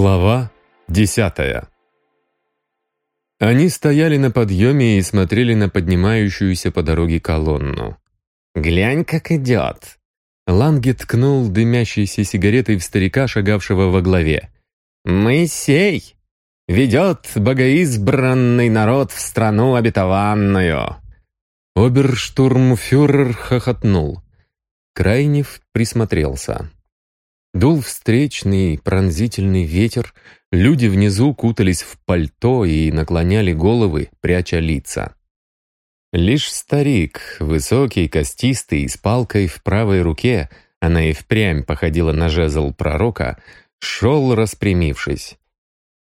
Глава десятая Они стояли на подъеме и смотрели на поднимающуюся по дороге колонну. «Глянь, как идет!» Ланге ткнул дымящейся сигаретой в старика, шагавшего во главе. «Моисей! Ведет богоизбранный народ в страну обетованную!» Оберштурмфюрер хохотнул. Крайнев присмотрелся. Дул встречный пронзительный ветер, люди внизу кутались в пальто и наклоняли головы, пряча лица. Лишь старик, высокий, костистый, с палкой в правой руке, она и впрямь походила на жезл пророка, шел распрямившись.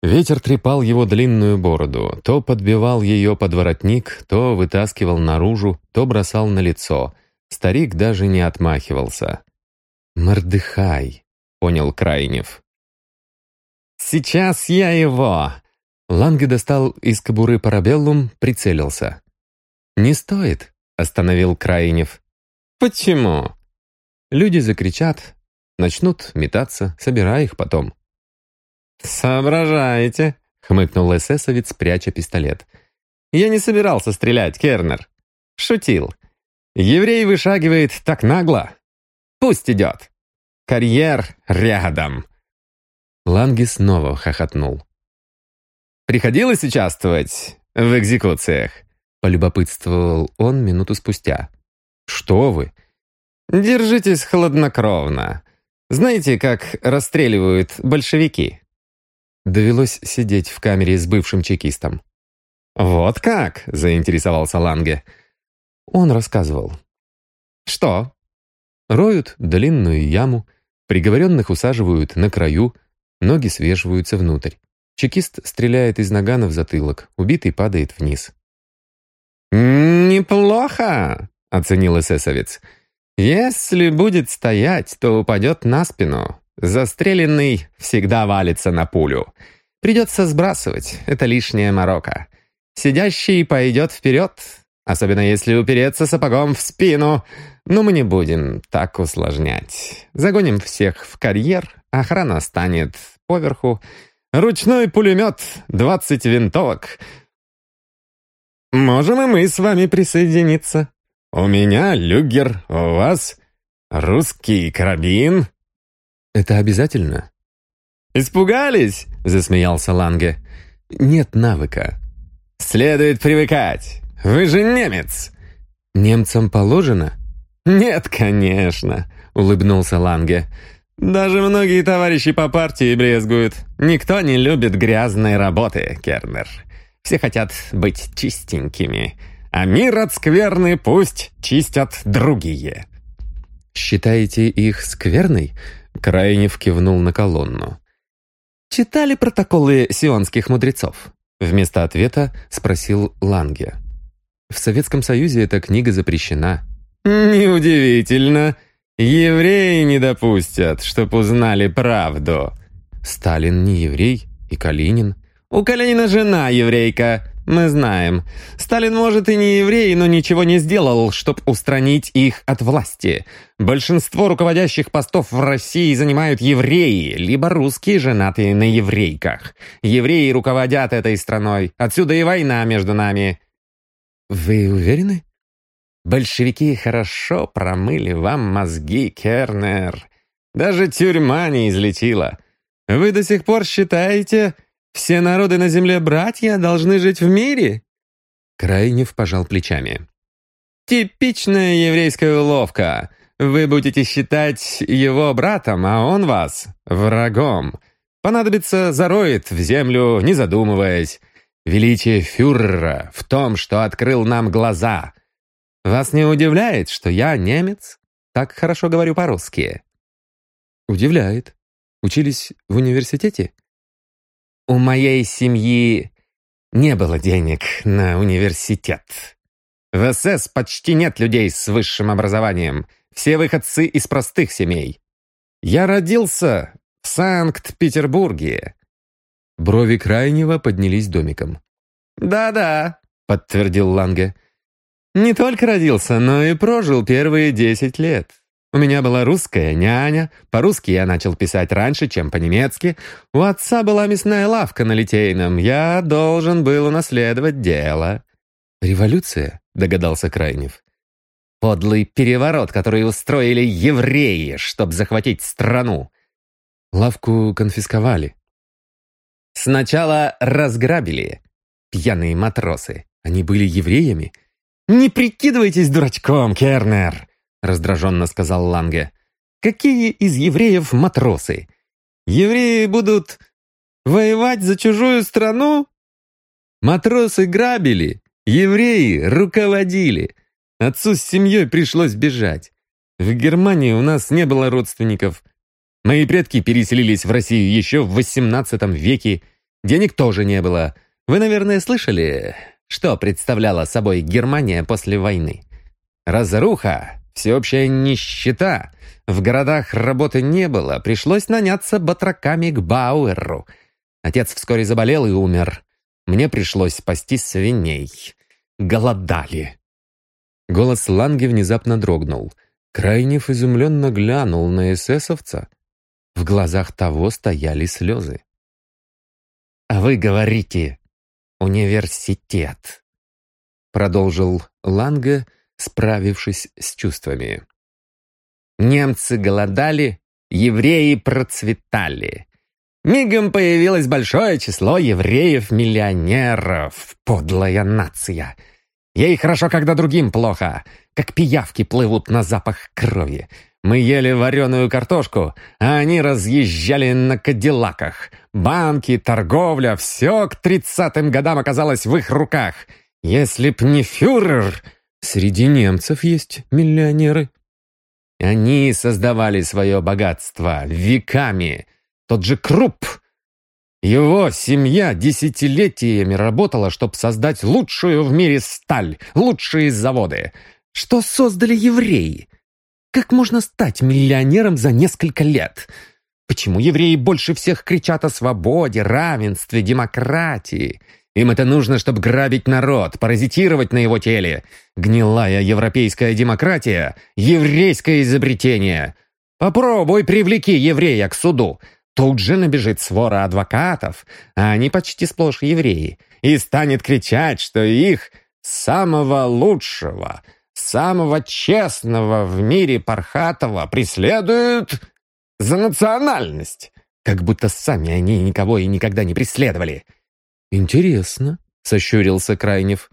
Ветер трепал его длинную бороду, то подбивал ее под воротник, то вытаскивал наружу, то бросал на лицо. Старик даже не отмахивался. «Мордыхай!» Понял Крайнев. «Сейчас я его!» Ланге достал из кобуры парабеллум, прицелился. «Не стоит», — остановил Крайнев. «Почему?» Люди закричат, начнут метаться, собирай их потом. «Соображаете», — хмыкнул эсэсовец, пряча пистолет. «Я не собирался стрелять, Кернер. Шутил. Еврей вышагивает так нагло. Пусть идет». Карьер рядом!» Ланги снова хохотнул. «Приходилось участвовать в экзекуциях?» Полюбопытствовал он минуту спустя. «Что вы?» «Держитесь хладнокровно. Знаете, как расстреливают большевики?» Довелось сидеть в камере с бывшим чекистом. «Вот как?» — заинтересовался Ланге. Он рассказывал. «Что?» Роют длинную яму, приговоренных усаживают на краю, ноги свешиваются внутрь. Чекист стреляет из нагана в затылок, убитый падает вниз. «Неплохо», — оценил эсэсовец. «Если будет стоять, то упадет на спину. Застреленный всегда валится на пулю. Придется сбрасывать, это лишняя морока. Сидящий пойдет вперед, особенно если упереться сапогом в спину. Но мы не будем так усложнять. Загоним всех в карьер, охрана станет поверху. Ручной пулемет, 20 винтовок. Можем и мы с вами присоединиться. У меня люгер, у вас русский карабин. Это обязательно? «Испугались?» — засмеялся Ланге. «Нет навыка». «Следует привыкать. Вы же немец!» «Немцам положено?» «Нет, конечно», — улыбнулся Ланге. «Даже многие товарищи по партии брезгуют. Никто не любит грязной работы, Кернер. Все хотят быть чистенькими. А мир от скверны пусть чистят другие». «Считаете их скверной?» Крайнев кивнул на колонну. «Читали протоколы сионских мудрецов?» Вместо ответа спросил Ланге. «В Советском Союзе эта книга запрещена». «Неудивительно. Евреи не допустят, чтоб узнали правду». «Сталин не еврей, и Калинин». «У Калинина жена еврейка, мы знаем. Сталин, может, и не еврей, но ничего не сделал, чтоб устранить их от власти. Большинство руководящих постов в России занимают евреи, либо русские, женатые на еврейках. Евреи руководят этой страной, отсюда и война между нами». «Вы уверены?» Большевики хорошо промыли вам мозги, Кернер. Даже тюрьма не излечила. Вы до сих пор считаете, все народы на земле братья должны жить в мире?» Крайнев пожал плечами. «Типичная еврейская уловка. Вы будете считать его братом, а он вас врагом. Понадобится, зароет в землю, не задумываясь. Величие фюрера в том, что открыл нам глаза. Вас не удивляет, что я немец? Так хорошо говорю по-русски». «Удивляет. Учились в университете?» «У моей семьи не было денег на университет. В СС почти нет людей с высшим образованием. Все выходцы из простых семей. Я родился в Санкт-Петербурге». Брови крайнего поднялись домиком. «Да-да», — подтвердил Ланге. Не только родился, но и прожил первые десять лет. У меня была русская няня, по-русски я начал писать раньше, чем по-немецки. У отца была мясная лавка на Литейном, я должен был унаследовать дело». «Революция?» — догадался Крайнев. «Подлый переворот, который устроили евреи, чтобы захватить страну». Лавку конфисковали. «Сначала разграбили. Пьяные матросы. Они были евреями?» «Не прикидывайтесь дурачком, Кернер!» раздраженно сказал Ланге. «Какие из евреев матросы? Евреи будут воевать за чужую страну? Матросы грабили, евреи руководили. Отцу с семьей пришлось бежать. В Германии у нас не было родственников. Мои предки переселились в Россию еще в XVIII веке. Денег тоже не было. Вы, наверное, слышали, что представляла собой Германия после войны? Разруха, Всеобщая нищета. В городах работы не было, пришлось наняться батраками к Бауэру. Отец вскоре заболел и умер. Мне пришлось спасти свиней. Голодали. Голос Ланги внезапно дрогнул. Крайнев изумленно глянул на эсэсовца. В глазах того стояли слезы. «А вы говорите, университет», — продолжил Ланге, — справившись с чувствами. Немцы голодали, евреи процветали. Мигом появилось большое число евреев-миллионеров. Подлая нация. Ей хорошо, когда другим плохо. Как пиявки плывут на запах крови. Мы ели вареную картошку, а они разъезжали на кадиллаках. Банки, торговля — все к тридцатым годам оказалось в их руках. Если б не фюрер, Среди немцев есть миллионеры. Они создавали свое богатство веками. Тот же Крупп. Его семья десятилетиями работала, чтобы создать лучшую в мире сталь, лучшие заводы. Что создали евреи? Как можно стать миллионером за несколько лет? Почему евреи больше всех кричат о свободе, равенстве, демократии? Им это нужно, чтобы грабить народ, паразитировать на его теле. Гнилая европейская демократия — еврейское изобретение. Попробуй привлеки еврея к суду. Тут же набежит свора адвокатов, а они почти сплошь евреи, и станет кричать, что их самого лучшего, самого честного в мире Пархатова преследуют за национальность. Как будто сами они никого и никогда не преследовали. «Интересно», — сощурился Крайнев.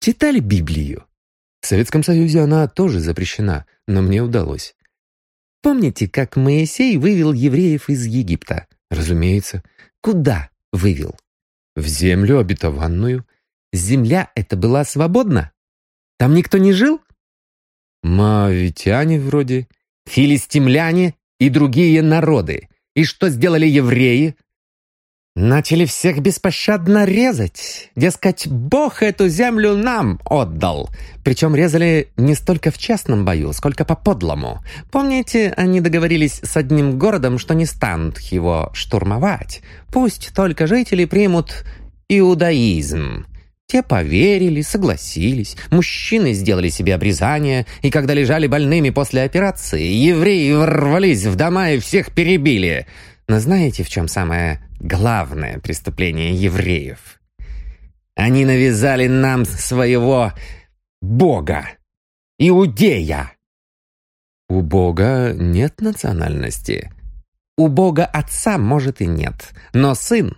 «Читали Библию?» В Советском Союзе она тоже запрещена, но мне удалось. Помните, как Моисей вывел евреев из Египта? Разумеется. Куда вывел? В землю обетованную. Земля эта была свободна? Там никто не жил? Моавитяне вроде. Филистимляне и другие народы. И что сделали евреи? Начали всех беспощадно резать. Дескать, Бог эту землю нам отдал. Причем резали не столько в частном бою, сколько по-подлому. Помните, они договорились с одним городом, что не станут его штурмовать. Пусть только жители примут иудаизм. Те поверили, согласились. Мужчины сделали себе обрезание, и когда лежали больными после операции, евреи ворвались в дома и всех перебили. Но знаете, в чем самое главное преступление евреев? Они навязали нам своего Бога, Иудея. У Бога нет национальности. У Бога Отца, может, и нет, но Сын.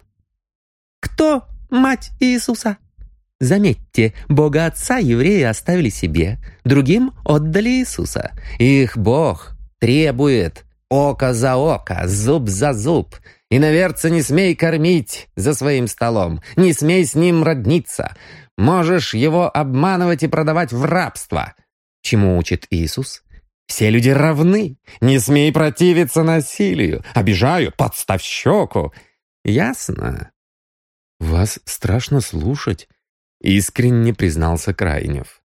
Кто мать Иисуса? Заметьте, Бога Отца евреи оставили себе, другим отдали Иисуса. Их Бог требует Око за око, зуб за зуб. И наверца не смей кормить за своим столом, не смей с ним родниться. Можешь его обманывать и продавать в рабство. Чему учит Иисус? Все люди равны. Не смей противиться насилию. Обижают, подставь щеку. Ясно? Вас страшно слушать, искренне признался Крайнев.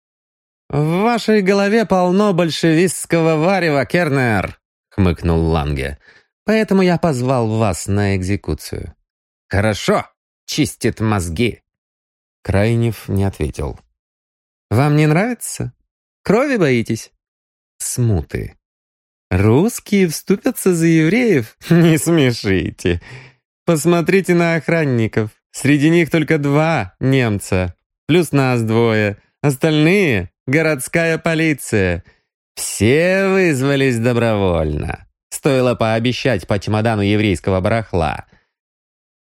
В вашей голове полно большевистского варева, Кернер хмыкнул Ланге. «Поэтому я позвал вас на экзекуцию». «Хорошо, чистит мозги». Крайнев не ответил. «Вам не нравится? Крови боитесь?» смуты. «Русские вступятся за евреев? Не смешите. Посмотрите на охранников. Среди них только два немца, плюс нас двое. Остальные — городская полиция. Все вызвались добровольно. Стоило пообещать по чемодану еврейского барахла.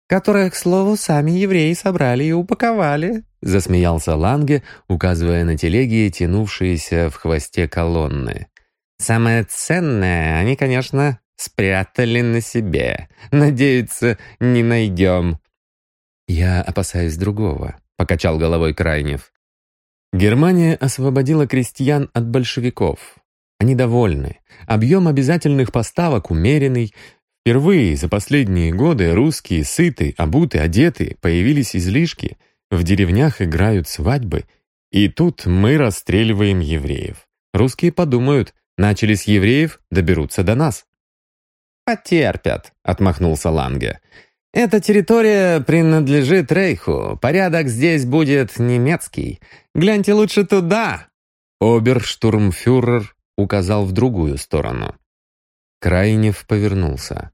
«Которое, к слову, сами евреи собрали и упаковали», засмеялся Ланге, указывая на телеги, тянувшиеся в хвосте колонны. «Самое ценное они, конечно, спрятали на себе. Надеются, не найдем». «Я опасаюсь другого», — покачал головой Крайнев. Германия освободила крестьян от большевиков. Они довольны. Объем обязательных поставок умеренный. Впервые за последние годы русские сыты, обуты, одеты, появились излишки. В деревнях играют свадьбы. И тут мы расстреливаем евреев. Русские подумают, начали с евреев, доберутся до нас. «Потерпят», — отмахнулся Ланге. «Эта территория принадлежит Рейху. Порядок здесь будет немецкий. Гляньте лучше туда!» Оберштурмфюрер указал в другую сторону. Крайнев повернулся.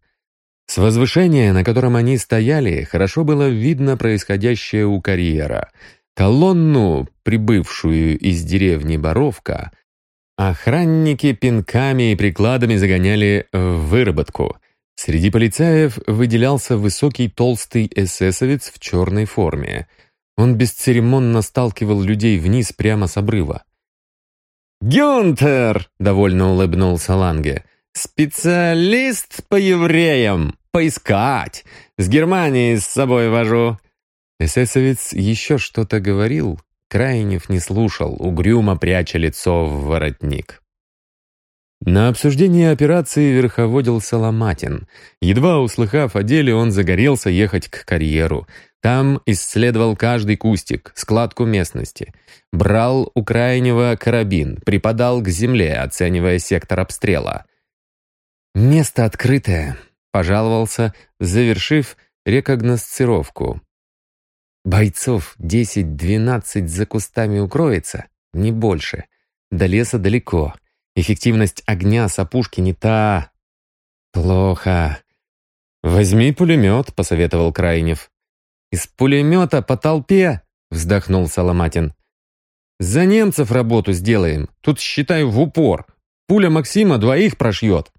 С возвышения, на котором они стояли, хорошо было видно происходящее у карьера. Колонну, прибывшую из деревни Боровка, охранники пинками и прикладами загоняли в выработку — Среди полицаев выделялся высокий толстый эсэсовец в черной форме. Он бесцеремонно сталкивал людей вниз прямо с обрыва. «Гюнтер!» — довольно улыбнулся Ланге. «Специалист по евреям! Поискать! С Германии с собой вожу!» Эсэсовец еще что-то говорил. Крайнев не слушал, угрюмо пряча лицо в воротник. На обсуждение операции верховодил Соломатин. Едва услыхав о деле, он загорелся ехать к карьеру. Там исследовал каждый кустик, складку местности. Брал у крайнего карабин, припадал к земле, оценивая сектор обстрела. «Место открытое», — пожаловался, завершив рекогносцировку. «Бойцов десять-двенадцать за кустами укроется, не больше. До леса далеко». Эффективность огня с опушки не та. Плохо. «Возьми пулемет», — посоветовал Крайнев. «Из пулемета по толпе?» — вздохнул Соломатин. «За немцев работу сделаем. Тут, считаю, в упор. Пуля Максима двоих прошьет».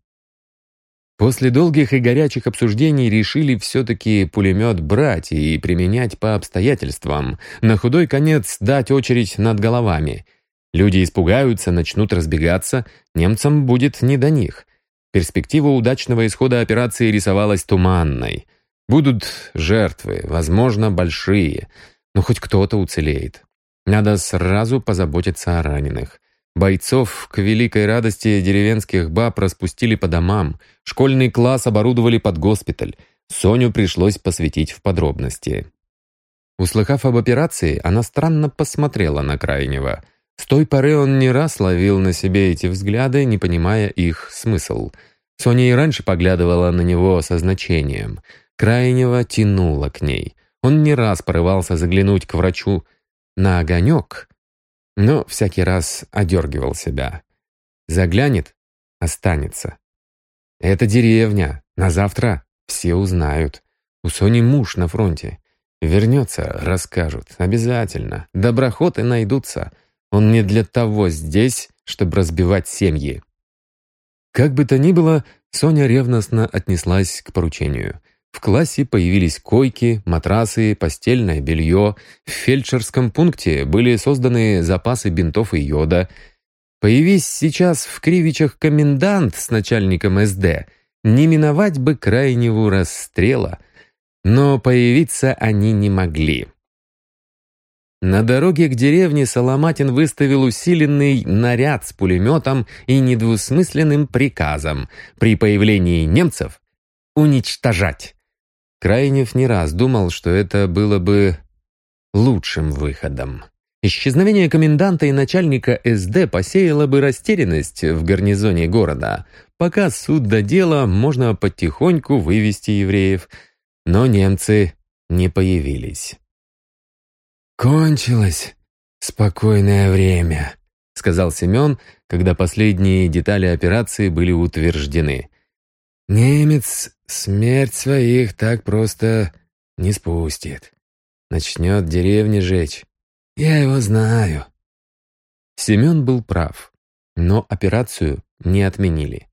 После долгих и горячих обсуждений решили все-таки пулемет брать и применять по обстоятельствам. На худой конец дать очередь над головами — Люди испугаются, начнут разбегаться, немцам будет не до них. Перспектива удачного исхода операции рисовалась туманной. Будут жертвы, возможно, большие, но хоть кто-то уцелеет. Надо сразу позаботиться о раненых. Бойцов к великой радости деревенских баб распустили по домам, школьный класс оборудовали под госпиталь. Соню пришлось посвятить в подробности. Услыхав об операции, она странно посмотрела на Крайнего. С той поры он не раз ловил на себе эти взгляды, не понимая их смысл. Соня и раньше поглядывала на него со значением. Крайнего тянуло к ней. Он не раз порывался заглянуть к врачу на огонек, но всякий раз одергивал себя. Заглянет — останется. Это деревня, на завтра все узнают. У Сони муж на фронте. Вернется, расскажут, обязательно. Доброхоты найдутся. Он не для того здесь, чтобы разбивать семьи. Как бы то ни было, Соня ревностно отнеслась к поручению. В классе появились койки, матрасы, постельное белье. В фельдшерском пункте были созданы запасы бинтов и йода. Появись сейчас в Кривичах комендант с начальником СД, не миновать бы крайнего расстрела. Но появиться они не могли. На дороге к деревне Соломатин выставил усиленный наряд с пулеметом и недвусмысленным приказом при появлении немцев уничтожать. Крайнев не раз думал, что это было бы лучшим выходом. Исчезновение коменданта и начальника СД посеяло бы растерянность в гарнизоне города. Пока суд до дела, можно потихоньку вывести евреев. Но немцы не появились. «Кончилось спокойное время», — сказал Семен, когда последние детали операции были утверждены. «Немец смерть своих так просто не спустит. Начнет деревни жечь. Я его знаю». Семен был прав, но операцию не отменили.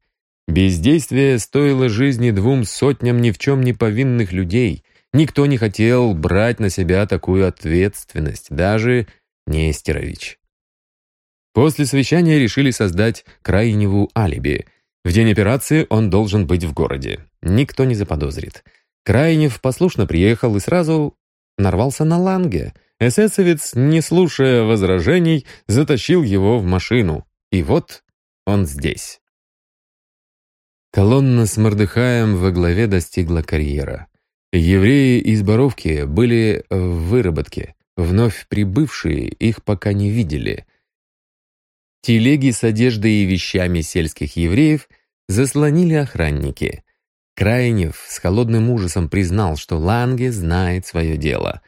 Бездействие стоило жизни двум сотням ни в чем не повинных людей. Никто не хотел брать на себя такую ответственность, даже Нестерович. После совещания решили создать Крайневу алиби. В день операции он должен быть в городе. Никто не заподозрит. Крайнев послушно приехал и сразу нарвался на Ланге. Эсэсовец, не слушая возражений, затащил его в машину. И вот он здесь. Колонна с Мордыхаем во главе достигла карьера. Евреи из Боровки были в выработке. Вновь прибывшие их пока не видели. Телеги с одеждой и вещами сельских евреев заслонили охранники. Крайнев с холодным ужасом признал, что Ланге знает свое дело.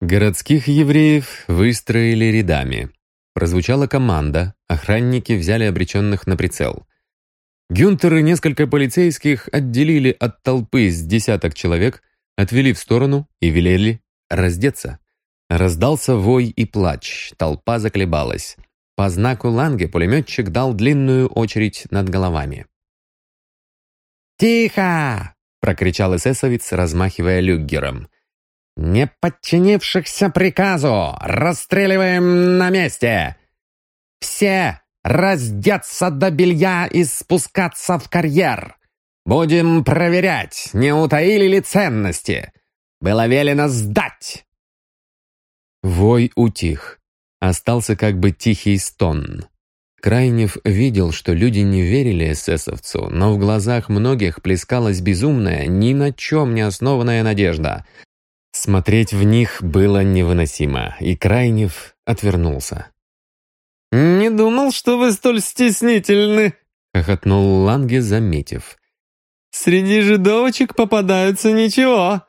Городских евреев выстроили рядами. Прозвучала команда, охранники взяли обреченных на прицел. Гюнтер и несколько полицейских отделили от толпы с десяток человек, отвели в сторону и велели раздеться. Раздался вой и плач, толпа заколебалась. По знаку Ланге пулеметчик дал длинную очередь над головами. «Тихо!» — прокричал эсэсовец, размахивая люггером. «Не подчинившихся приказу расстреливаем на месте! Все раздеться до белья и спускаться в карьер. Будем проверять, не утаили ли ценности. Было велено сдать!» Вой утих. Остался как бы тихий стон. Крайнев видел, что люди не верили эсэсовцу, но в глазах многих плескалась безумная, ни на чем не основанная надежда. Смотреть в них было невыносимо, и Крайнев отвернулся. «Не думал, что вы столь стеснительны», — хохотнул Ланге, заметив. «Среди жидовочек попадаются ничего».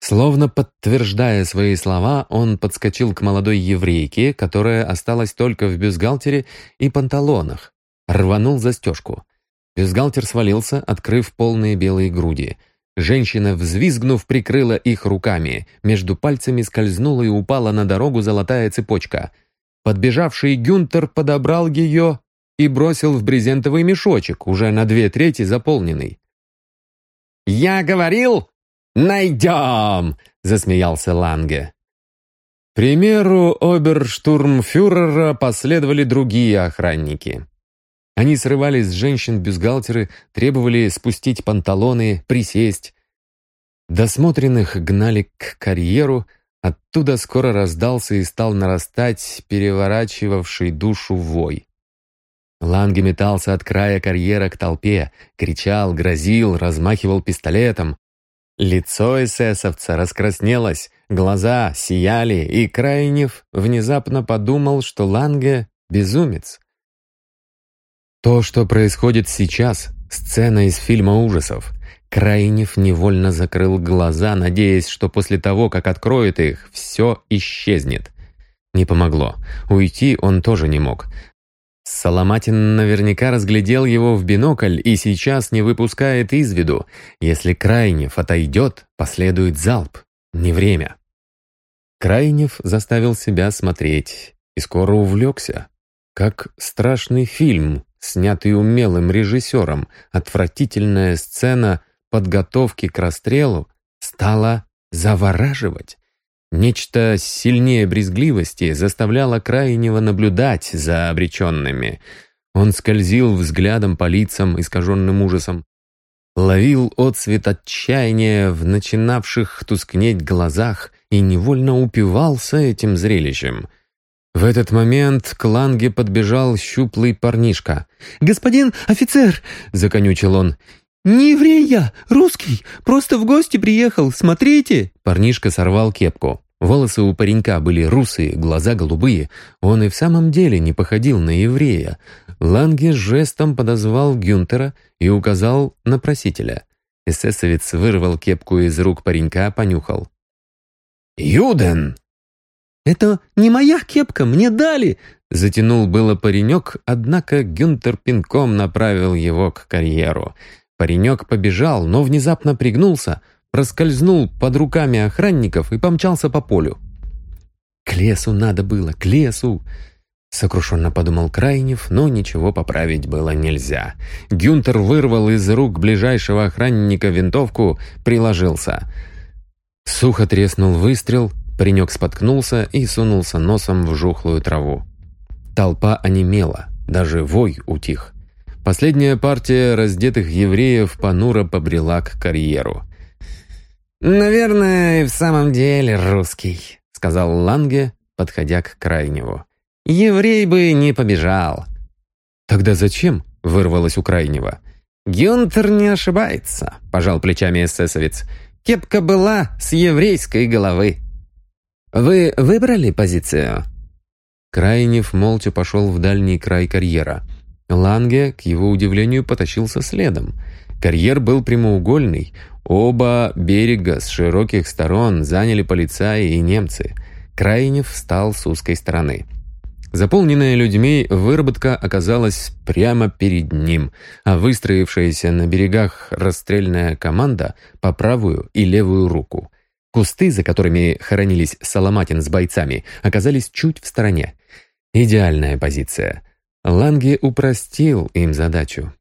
Словно подтверждая свои слова, он подскочил к молодой еврейке, которая осталась только в бюстгальтере и панталонах. Рванул застежку. Бюстгальтер свалился, открыв полные белые груди. Женщина, взвизгнув, прикрыла их руками. Между пальцами скользнула и упала на дорогу золотая цепочка — Подбежавший Гюнтер подобрал ее и бросил в брезентовый мешочек, уже на две трети заполненный. «Я говорил, найдем!» — засмеялся Ланге. примеру оберштурмфюрера последовали другие охранники. Они срывали с женщин бюстгальтеры, требовали спустить панталоны, присесть. Досмотренных гнали к карьеру, Оттуда скоро раздался и стал нарастать переворачивавший душу вой. Ланге метался от края карьера к толпе, кричал, грозил, размахивал пистолетом. Лицо эсэсовца раскраснелось, глаза сияли, и Крайнев внезапно подумал, что Ланге — безумец. То, что происходит сейчас, сцена из фильма ужасов. Крайнев невольно закрыл глаза, надеясь, что после того, как откроет их, все исчезнет. Не помогло. Уйти он тоже не мог. Соломатин наверняка разглядел его в бинокль и сейчас не выпускает из виду. Если Крайнев отойдет, последует залп. Не время. Крайнев заставил себя смотреть и скоро увлекся. Как страшный фильм, снятый умелым режиссером, отвратительная сцена подготовки к расстрелу стало завораживать. Нечто сильнее брезгливости заставляло крайнего наблюдать за обреченными. Он скользил взглядом по лицам, искаженным ужасом, ловил отцвет отчаяния в начинавших тускнеть глазах и невольно упивался этим зрелищем. В этот момент к Ланге подбежал щуплый парнишка. «Господин офицер!» — законючил он. «Не еврей я, русский, просто в гости приехал, смотрите!» Парнишка сорвал кепку. Волосы у паренька были русые, глаза голубые. Он и в самом деле не походил на еврея. Ланге жестом подозвал Гюнтера и указал на просителя. Эсэсовец вырвал кепку из рук паренька, понюхал. «Юден!» «Это не моя кепка, мне дали!» Затянул было паренек, однако Гюнтер пинком направил его к карьеру. Паренек побежал, но внезапно пригнулся, проскользнул под руками охранников и помчался по полю. «К лесу надо было, к лесу!» Сокрушенно подумал Крайнев, но ничего поправить было нельзя. Гюнтер вырвал из рук ближайшего охранника винтовку, приложился. Сухо треснул выстрел, паренек споткнулся и сунулся носом в жухлую траву. Толпа онемела, даже вой утих. Последняя партия раздетых евреев понуро побрела к карьеру. «Наверное, и в самом деле русский», — сказал Ланге, подходя к крайнему. Еврей бы не побежал. «Тогда зачем?» — вырвалось у крайнего. «Гюнтер не ошибается», — пожал плечами эсэсовец. «Кепка была с еврейской головы». «Вы выбрали позицию?» Крайнев молча пошел в дальний край карьера. Ланге, к его удивлению, потащился следом. Карьер был прямоугольный. Оба берега с широких сторон заняли полицаи и немцы. Крайнев встал с узкой стороны. Заполненная людьми, выработка оказалась прямо перед ним, а выстроившаяся на берегах расстрельная команда по правую и левую руку. Кусты, за которыми хоронились Соломатин с бойцами, оказались чуть в стороне. Идеальная позиция. Ланге упростил им задачу.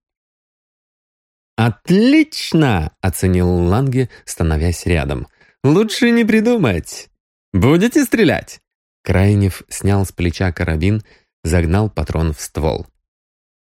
«Отлично!» — оценил Ланге, становясь рядом. «Лучше не придумать. Будете стрелять?» Крайнев снял с плеча карабин, загнал патрон в ствол.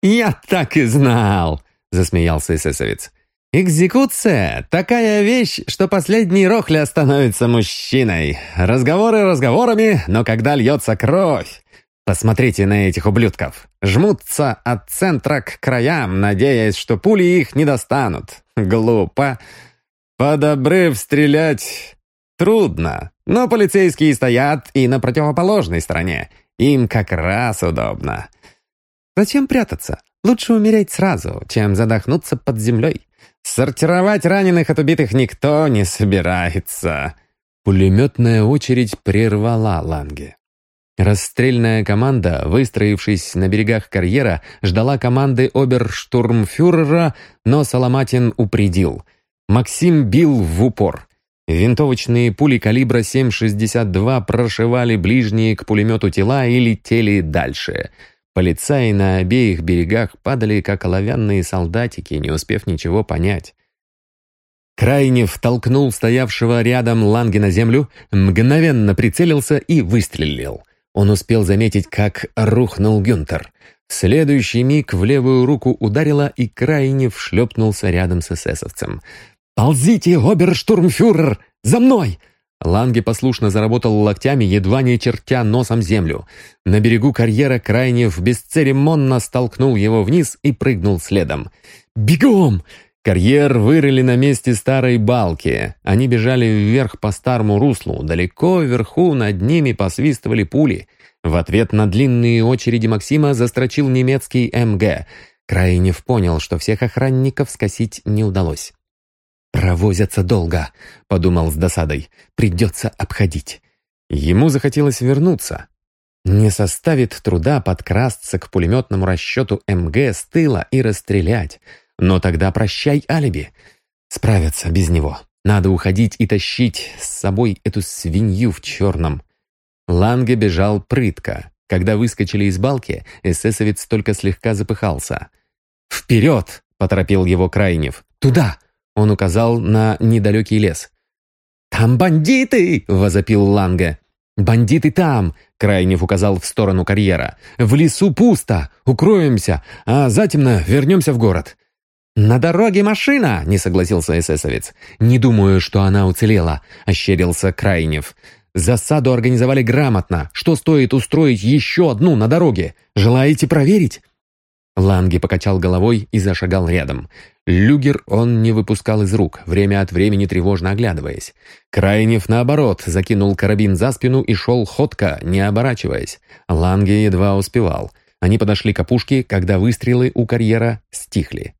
«Я так и знал!» — засмеялся эсэсовец. «Экзекуция — такая вещь, что последний рохля становится мужчиной. Разговоры разговорами, но когда льется кровь... Посмотрите на этих ублюдков. Жмутся от центра к краям, надеясь, что пули их не достанут. Глупо. Под обрыв стрелять трудно. Но полицейские стоят и на противоположной стороне. Им как раз удобно. Зачем прятаться? Лучше умереть сразу, чем задохнуться под землей. Сортировать раненых от убитых никто не собирается. Пулеметная очередь прервала Ланге. Расстрельная команда, выстроившись на берегах карьера, ждала команды оберштурмфюрера, но Соломатин упредил. Максим бил в упор. Винтовочные пули калибра 7,62 прошивали ближние к пулемету тела и летели дальше. Полицаи на обеих берегах падали, как оловянные солдатики, не успев ничего понять. Крайнев толкнул стоявшего рядом Ланги на землю, мгновенно прицелился и выстрелил. Он успел заметить, как рухнул Гюнтер. Следующий миг в левую руку ударило, и Крайнев шлепнулся рядом с эсэсовцем. «Ползите, оберштурмфюрер! За мной!» Ланге послушно заработал локтями, едва не чертя носом землю. На берегу карьера Крайнев бесцеремонно столкнул его вниз и прыгнул следом. «Бегом!» Карьер вырыли на месте старой балки. Они бежали вверх по старому руслу. Далеко вверху над ними посвистывали пули. В ответ на длинные очереди Максима застрочил немецкий МГ. Крайнев понял, что всех охранников скосить не удалось. «Провозятся долго», — подумал с досадой. «Придется обходить». Ему захотелось вернуться. Не составит труда подкрасться к пулеметному расчету МГ с тыла и расстрелять. Но тогда прощай алиби. Справятся без него. Надо уходить и тащить с собой эту свинью в черном. Ланге бежал прытко. Когда выскочили из балки, эсэсовец только слегка запыхался. «Вперед!» — поторопил его Крайнев. «Туда! Он указал на недалекий лес. «Там бандиты!» — возопил Ланга. «Бандиты там!» — Крайнев указал в сторону карьера. «В лесу пусто! Укроемся, а затемно вернемся в город!» «На дороге машина!» — не согласился эсэсовец. «Не думаю, что она уцелела», — ощерился Крайнев. «Засаду организовали грамотно. Что стоит устроить еще одну на дороге? Желаете проверить?» Ланги покачал головой и зашагал рядом. Люгер он не выпускал из рук, время от времени тревожно оглядываясь. Крайнев, наоборот, закинул карабин за спину и шел ходко, не оборачиваясь. Ланге едва успевал. Они подошли к опушке, когда выстрелы у карьера стихли.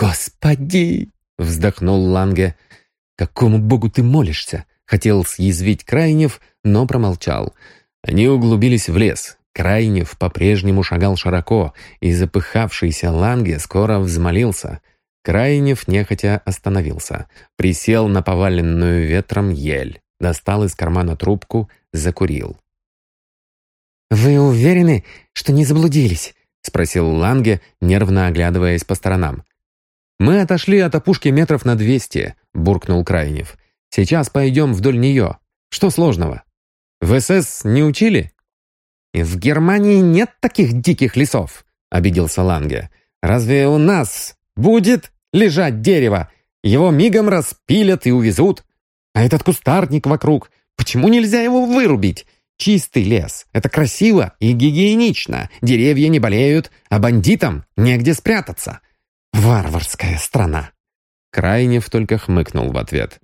«Господи!» — вздохнул Ланге. «Какому богу ты молишься? Хотел съязвить Крайнев, но промолчал. Они углубились в лес. Крайнев по-прежнему шагал широко, и запыхавшийся Ланге скоро взмолился. Крайнев нехотя остановился, присел на поваленную ветром ель, достал из кармана трубку, закурил. «Вы уверены, что не заблудились?» — спросил Ланге, нервно оглядываясь по сторонам. «Мы отошли от опушки метров на двести», — буркнул Крайнев. «Сейчас пойдем вдоль нее. Что сложного? В СС не учили?» «В Германии нет таких диких лесов», — обиделся Ланге. «Разве у нас будет лежать дерево? Его мигом распилят и увезут. А этот кустарник вокруг, почему нельзя его вырубить? Чистый лес. Это красиво и гигиенично. Деревья не болеют, а бандитам негде спрятаться. Варварская страна». Крайнев только хмыкнул в ответ.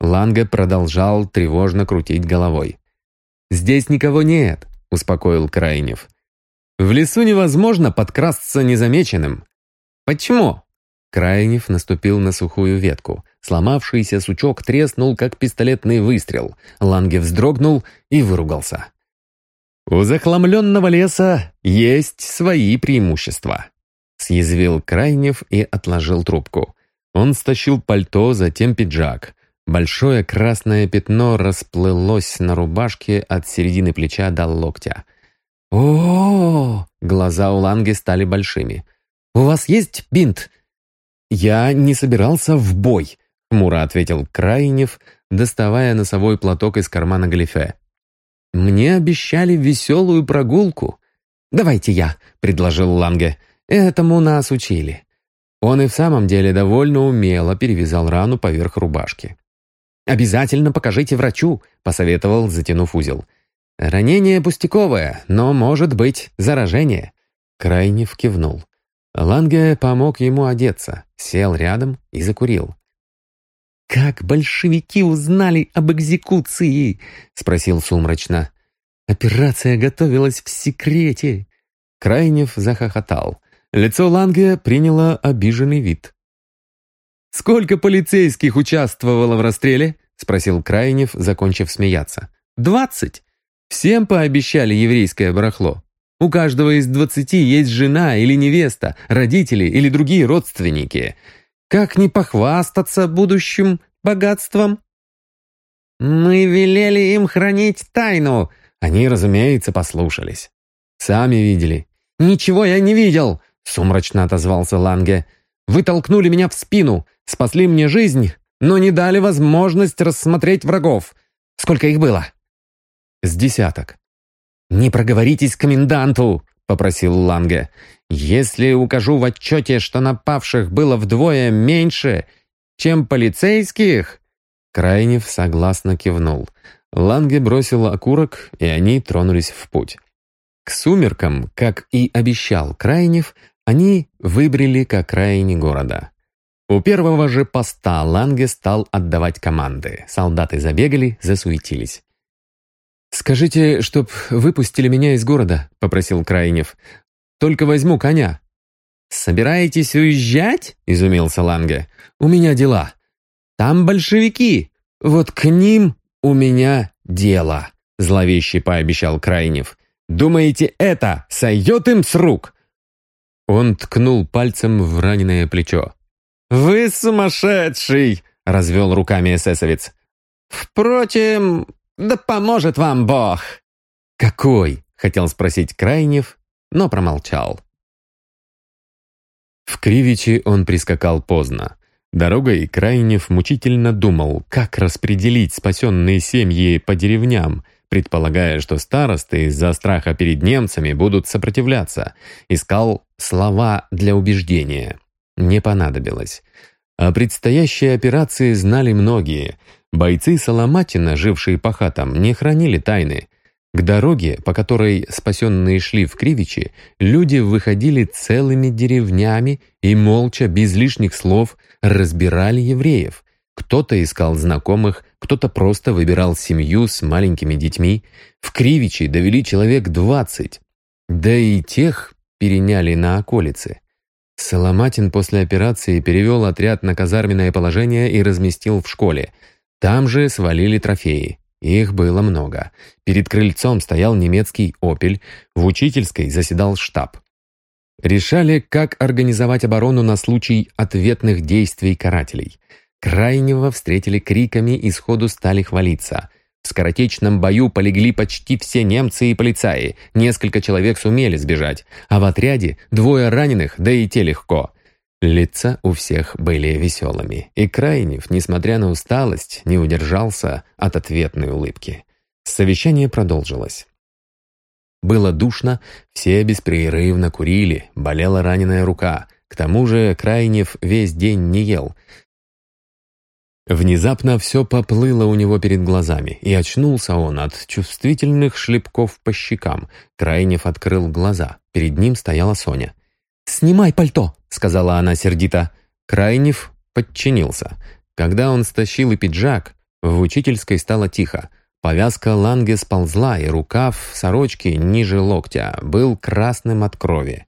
Ланге продолжал тревожно крутить головой. «Здесь никого нет», — успокоил Крайнев. «В лесу невозможно подкрасться незамеченным». «Почему?» Крайнев наступил на сухую ветку. Сломавшийся сучок треснул, как пистолетный выстрел. Ланге вздрогнул и выругался. «У захламленного леса есть свои преимущества», — съязвил Крайнев и отложил трубку. Он стащил пальто, затем пиджак. Большое красное пятно расплылось на рубашке от середины плеча до локтя. о, -о, -о Глаза у Ланги стали большими. «У вас есть бинт?» «Я не собирался в бой», — хмуро ответил Крайнев, доставая носовой платок из кармана галифе. «Мне обещали веселую прогулку». «Давайте я», — предложил Ланге. «Этому нас учили». Он и в самом деле довольно умело перевязал рану поверх рубашки. «Обязательно покажите врачу», — посоветовал, затянув узел. «Ранение пустяковое, но может быть заражение». Крайнев кивнул. Ланге помог ему одеться, сел рядом и закурил. «Как большевики узнали об экзекуции?» — спросил сумрачно. «Операция готовилась в секрете». Крайнев захохотал. Лицо Ланге приняло обиженный вид. «Сколько полицейских участвовало в расстреле?» — спросил Крайнев, закончив смеяться. «Двадцать. Всем пообещали еврейское барахло. У каждого из двадцати есть жена или невеста, родители или другие родственники. Как не похвастаться будущим богатством?» «Мы велели им хранить тайну!» Они, разумеется, послушались. «Сами видели». «Ничего я не видел!» — сумрачно отозвался Ланге. «Вы толкнули меня в спину, спасли мне жизнь, но не дали возможность рассмотреть врагов. Сколько их было?» «С десяток». «Не проговоритесь коменданту», — попросил Ланге. «Если укажу в отчете, что напавших было вдвое меньше, чем полицейских...» Крайнев согласно кивнул. Ланге бросил окурок, и они тронулись в путь. К сумеркам, как и обещал Крайнев, они выбрели к окраине города. У первого же поста Ланге стал отдавать команды. Солдаты забегали, засуетились. «Скажите, чтоб выпустили меня из города», — попросил Крайнев. «Только возьму коня». «Собираетесь уезжать?» — изумился Ланге. «У меня дела. Там большевики. Вот к ним у меня дело», — зловеще пообещал Крайнев. «Думаете, это сойдет им с рук?» Он ткнул пальцем в раненое плечо. «Вы сумасшедший!» — развел руками эсэсовец. «Впрочем, да поможет вам Бог!» «Какой?» — хотел спросить Крайнев, но промолчал. В Кривичи он прискакал поздно. Дорогой Крайнев мучительно думал, как распределить спасенные семьи по деревням, предполагая, что старосты из-за страха перед немцами будут сопротивляться. Искал слова для убеждения не понадобилось. О предстоящей операции знали многие. Бойцы Соломатина, жившие по хатам, не хранили тайны. К дороге, по которой спасенные шли в Кривичи, люди выходили целыми деревнями и молча, без лишних слов, разбирали евреев. Кто-то искал знакомых, кто-то просто выбирал семью с маленькими детьми. В Кривичи довели человек двадцать. Да и тех переняли на околице. Соломатин после операции перевел отряд на казарменное положение и разместил в школе. Там же свалили трофеи. Их было много. Перед крыльцом стоял немецкий «Опель», в учительской заседал штаб. Решали, как организовать оборону на случай ответных действий карателей. Крайнего встретили криками и сходу стали хвалиться. В скоротечном бою полегли почти все немцы и полицаи, несколько человек сумели сбежать, а в отряде двое раненых, да и те легко. Лица у всех были веселыми, и Крайнев, несмотря на усталость, не удержался от ответной улыбки. Совещание продолжилось. Было душно, все беспрерывно курили, болела раненая рука. К тому же Крайнев весь день не ел. Внезапно все поплыло у него перед глазами, и очнулся он от чувствительных шлепков по щекам. Крайнев открыл глаза. Перед ним стояла Соня. «Снимай пальто!» — сказала она сердито. Крайнев подчинился. Когда он стащил и пиджак, в учительской стало тихо. Повязка ланге сползла, и рукав сорочки ниже локтя был красным от крови.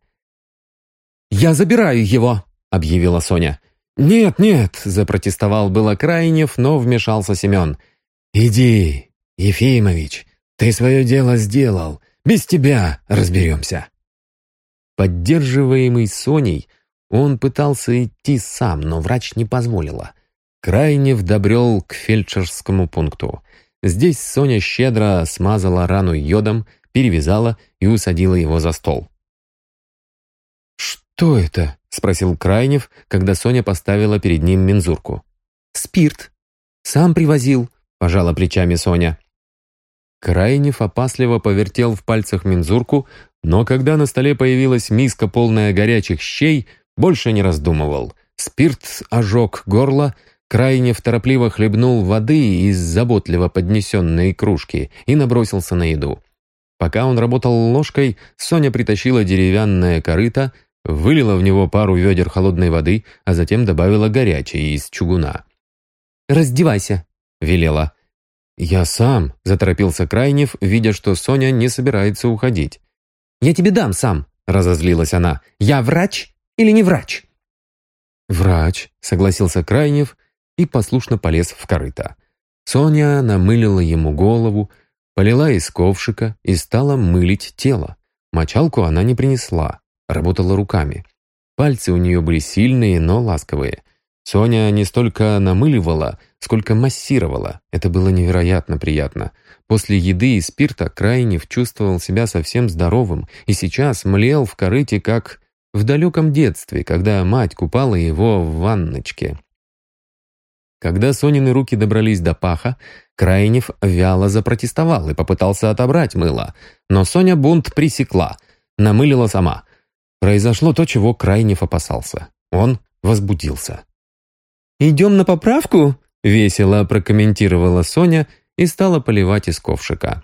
«Я забираю его!» — объявила Соня. «Нет, нет!» — запротестовал было Крайнев, но вмешался Семен. «Иди, Ефимович, ты свое дело сделал. Без тебя разберемся». Поддерживаемый Соней, он пытался идти сам, но врач не позволила. Крайнев добрел к фельдшерскому пункту. Здесь Соня щедро смазала рану йодом, перевязала и усадила его за стол. «Что это?» — спросил Крайнев, когда Соня поставила перед ним мензурку. «Спирт. Сам привозил», — пожала плечами Соня. Крайнев опасливо повертел в пальцах мензурку, но когда на столе появилась миска, полная горячих щей, больше не раздумывал. Спирт ожег горло, Крайнев торопливо хлебнул воды из заботливо поднесенной кружки и набросился на еду. Пока он работал ложкой, Соня притащила деревянное корыто, вылила в него пару ведер холодной воды, а затем добавила горячей из чугуна. «Раздевайся», — велела. «Я сам», — заторопился Крайнев, видя, что Соня не собирается уходить. «Я тебе дам сам», — разозлилась она. «Я врач или не врач?» «Врач», — согласился Крайнев и послушно полез в корыто. Соня намылила ему голову, полила из ковшика и стала мылить тело. Мочалку она не принесла, работала руками. Пальцы у нее были сильные, но ласковые. Соня не столько намыливала, сколько массировала. Это было невероятно приятно. После еды и спирта Крайнев чувствовал себя совсем здоровым и сейчас млел в корыте, как в далеком детстве, когда мать купала его в ванночке. Когда Сонины руки добрались до паха, Крайнев вяло запротестовал и попытался отобрать мыло. Но Соня бунт пресекла, намылила сама. Произошло то, чего Крайнев опасался. Он возбудился. «Идем на поправку?» — весело прокомментировала Соня и стала поливать из ковшика.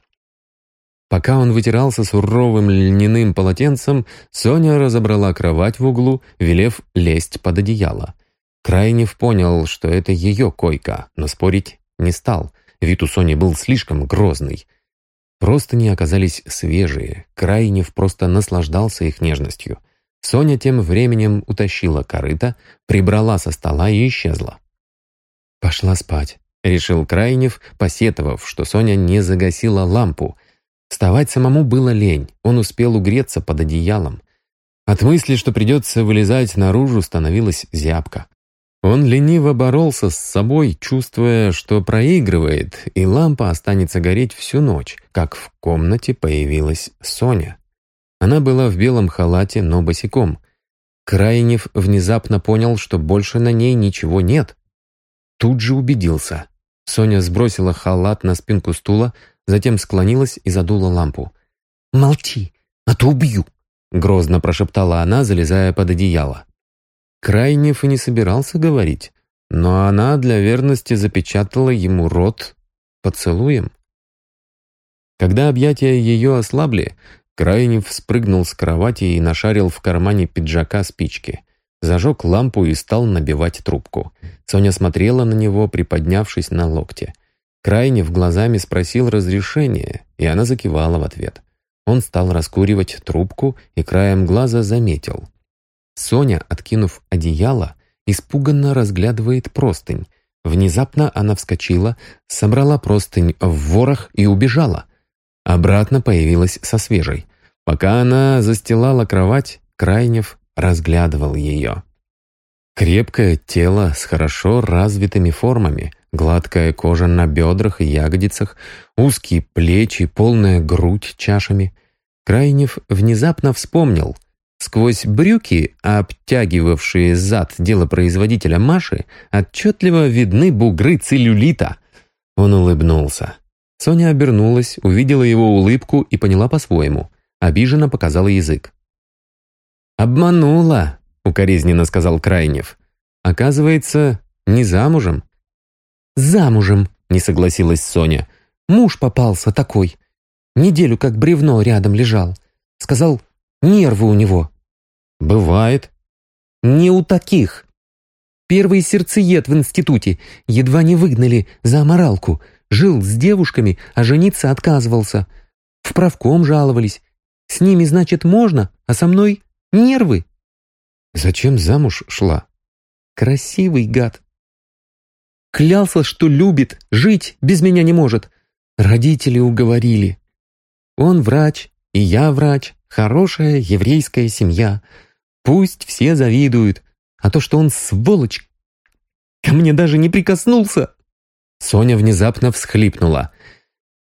Пока он вытирался суровым льняным полотенцем, Соня разобрала кровать в углу, велев лезть под одеяло. Крайнев понял, что это ее койка, но спорить не стал. Вид у Сони был слишком грозный. Просто не оказались свежие. Крайнев просто наслаждался их нежностью. Соня тем временем утащила корыто, прибрала со стола и исчезла. «Пошла спать», — решил Крайнев, посетовав, что Соня не загасила лампу. Вставать самому было лень, он успел угреться под одеялом. От мысли, что придется вылезать наружу, становилась зябка. Он лениво боролся с собой, чувствуя, что проигрывает, и лампа останется гореть всю ночь, как в комнате появилась Соня. Она была в белом халате, но босиком. Крайнев внезапно понял, что больше на ней ничего нет. Тут же убедился. Соня сбросила халат на спинку стула, затем склонилась и задула лампу. «Молчи, а то убью!» — грозно прошептала она, залезая под одеяло. Крайнев и не собирался говорить, но она для верности запечатала ему рот поцелуем. Когда объятия ее ослабли, Крайнев спрыгнул с кровати и нашарил в кармане пиджака спички. Зажег лампу и стал набивать трубку. Соня смотрела на него, приподнявшись на локте. Крайнев глазами спросил разрешения, и она закивала в ответ. Он стал раскуривать трубку и краем глаза заметил. Соня, откинув одеяло, испуганно разглядывает простынь. Внезапно она вскочила, собрала простынь в ворох и убежала. Обратно появилась со свежей. Пока она застилала кровать, Крайнев разглядывал ее. Крепкое тело с хорошо развитыми формами, гладкая кожа на бедрах и ягодицах, узкие плечи, полная грудь чашами. Крайнев внезапно вспомнил. Сквозь брюки, обтягивавшие зад делопроизводителя Маши, отчетливо видны бугры целлюлита. Он улыбнулся. Соня обернулась, увидела его улыбку и поняла по-своему. Обиженно показала язык. «Обманула», — укоризненно сказал Крайнев. «Оказывается, не замужем». «Замужем», — не согласилась Соня. «Муж попался такой. Неделю как бревно рядом лежал. Сказал, нервы у него». «Бывает». «Не у таких. Первый сердцеед в институте. Едва не выгнали за аморалку. Жил с девушками, а жениться отказывался. В правком жаловались. С ними, значит, можно, а со мной Нервы. Зачем замуж шла? Красивый гад. Клялся, что любит, жить без меня не может. Родители уговорили. Он врач, и я врач, хорошая еврейская семья. Пусть все завидуют, а то, что он сволочь, ко мне даже не прикоснулся. Соня внезапно всхлипнула.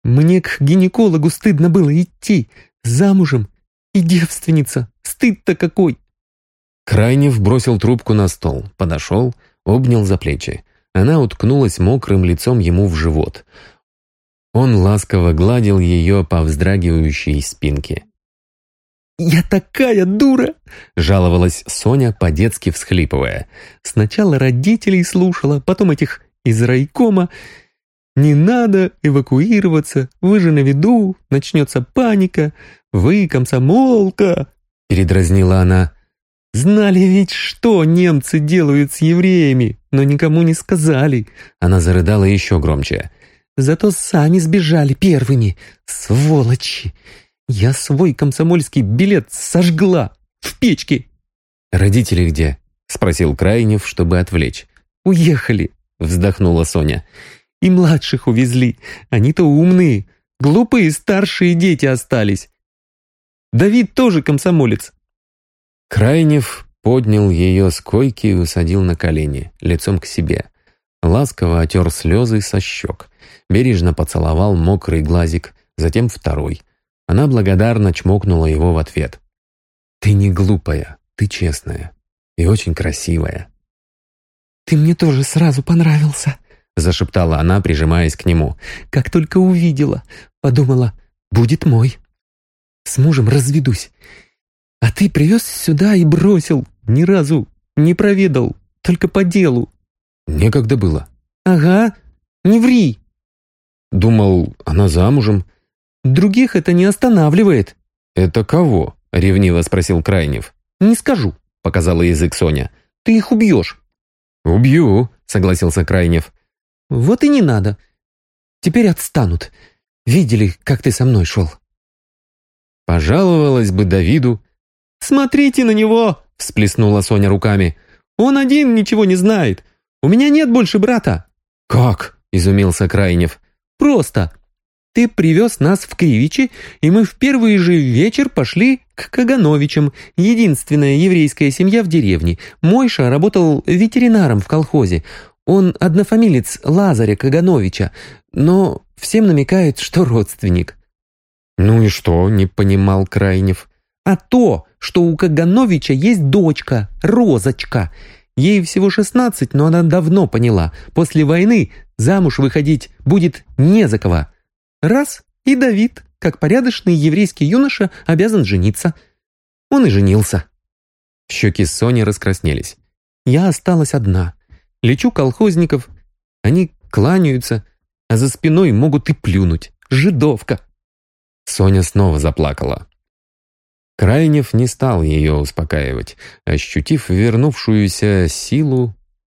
Мне к гинекологу стыдно было идти, замужем и девственница. Стыд-то какой!» Крайнев бросил трубку на стол, подошел, обнял за плечи. Она уткнулась мокрым лицом ему в живот. Он ласково гладил ее по вздрагивающей спинке. «Я такая дура!» — жаловалась Соня, по-детски всхлипывая. «Сначала родителей слушала, потом этих из райкома. Не надо эвакуироваться, вы же на виду, начнется паника. Вы комсомолка!» — передразнила она. «Знали ведь, что немцы делают с евреями, но никому не сказали». Она зарыдала еще громче. «Зато сами сбежали первыми, сволочи! Я свой комсомольский билет сожгла в печке!» «Родители где?» — спросил Крайнев, чтобы отвлечь. «Уехали», — вздохнула Соня. «И младших увезли. Они-то умные. Глупые старшие дети остались. Давид тоже комсомолец». Крайнев поднял ее с койки и усадил на колени, лицом к себе. Ласково отер слезы со щек. Бережно поцеловал мокрый глазик, затем второй. Она благодарно чмокнула его в ответ. «Ты не глупая, ты честная и очень красивая». «Ты мне тоже сразу понравился», — зашептала она, прижимаясь к нему. «Как только увидела, подумала, будет мой». С мужем разведусь. А ты привез сюда и бросил. Ни разу не проведал, только по делу. Некогда было. Ага, не ври. Думал, она замужем. Других это не останавливает. Это кого? Ревниво спросил Крайнев. Не скажу, показала язык Соня. Ты их убьешь. Убью, согласился Крайнев. Вот и не надо. Теперь отстанут. Видели, как ты со мной шел. Пожаловалась бы Давиду. «Смотрите на него!» — всплеснула Соня руками. «Он один ничего не знает. У меня нет больше брата». «Как?» — изумился Крайнев. «Просто. Ты привез нас в Кривичи, и мы в первый же вечер пошли к Кагановичам, единственная еврейская семья в деревне. Мойша работал ветеринаром в колхозе. Он однофамилец Лазаря Кагановича, но всем намекает, что родственник. «Ну и что?» — не понимал Крайнев. «А то, что у Кагановича есть дочка, Розочка. Ей всего шестнадцать, но она давно поняла. После войны замуж выходить будет не за кого. Раз — и Давид, как порядочный еврейский юноша, обязан жениться. Он и женился». Щеки Сони раскраснелись. «Я осталась одна. Лечу колхозников. Они кланяются, а за спиной могут и плюнуть. Жидовка!» Соня снова заплакала. Крайнев не стал ее успокаивать. Ощутив вернувшуюся силу,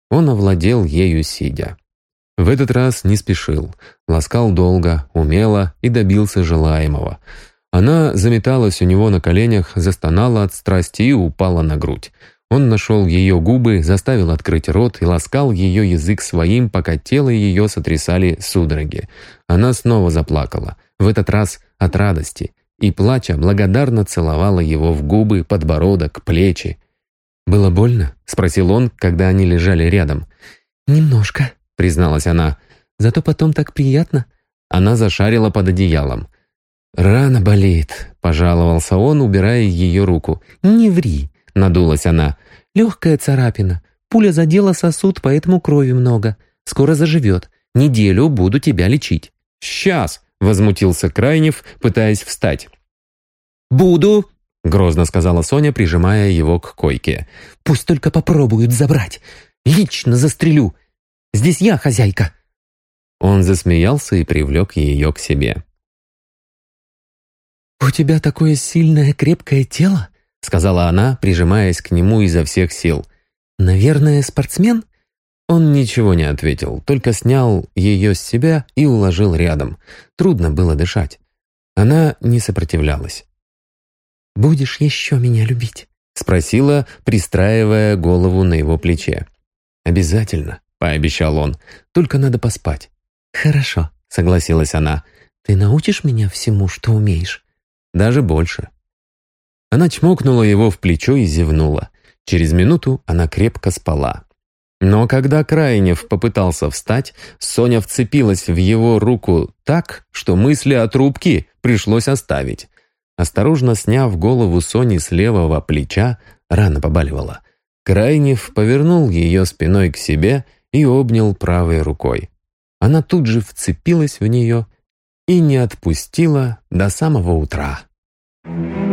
он овладел ею сидя. В этот раз не спешил, ласкал долго, умело и добился желаемого. Она заметалась у него на коленях, застонала от страсти и упала на грудь. Он нашел ее губы, заставил открыть рот и ласкал ее язык своим, пока тело ее сотрясали судороги. Она снова заплакала, в этот раз от радости, и, плача, благодарно целовала его в губы, подбородок, плечи. «Было больно?» — спросил он, когда они лежали рядом. «Немножко», — призналась она. «Зато потом так приятно». Она зашарила под одеялом. «Рана болит», — пожаловался он, убирая ее руку. «Не ври», — надулась она. «Легкая царапина. Пуля задела сосуд, поэтому крови много. Скоро заживет. Неделю буду тебя лечить». «Сейчас», — возмутился Крайнев, пытаясь встать. «Буду», — грозно сказала Соня, прижимая его к койке. «Пусть только попробуют забрать. Лично застрелю. Здесь я хозяйка». Он засмеялся и привлек ее к себе. «У тебя такое сильное крепкое тело», — сказала она, прижимаясь к нему изо всех сил. «Наверное, спортсмен?» Он ничего не ответил, только снял ее с себя и уложил рядом. Трудно было дышать. Она не сопротивлялась. «Будешь еще меня любить?» — спросила, пристраивая голову на его плече. «Обязательно», — пообещал он, — «только надо поспать». «Хорошо», — согласилась она. «Ты научишь меня всему, что умеешь?» «Даже больше». Она чмокнула его в плечо и зевнула. Через минуту она крепко спала. Но когда Крайнев попытался встать, Соня вцепилась в его руку так, что мысли о трубке пришлось оставить. Осторожно сняв голову Сони с левого плеча, рана побаливала. Крайнев повернул ее спиной к себе и обнял правой рукой. Она тут же вцепилась в нее и не отпустила до самого утра. Thank you.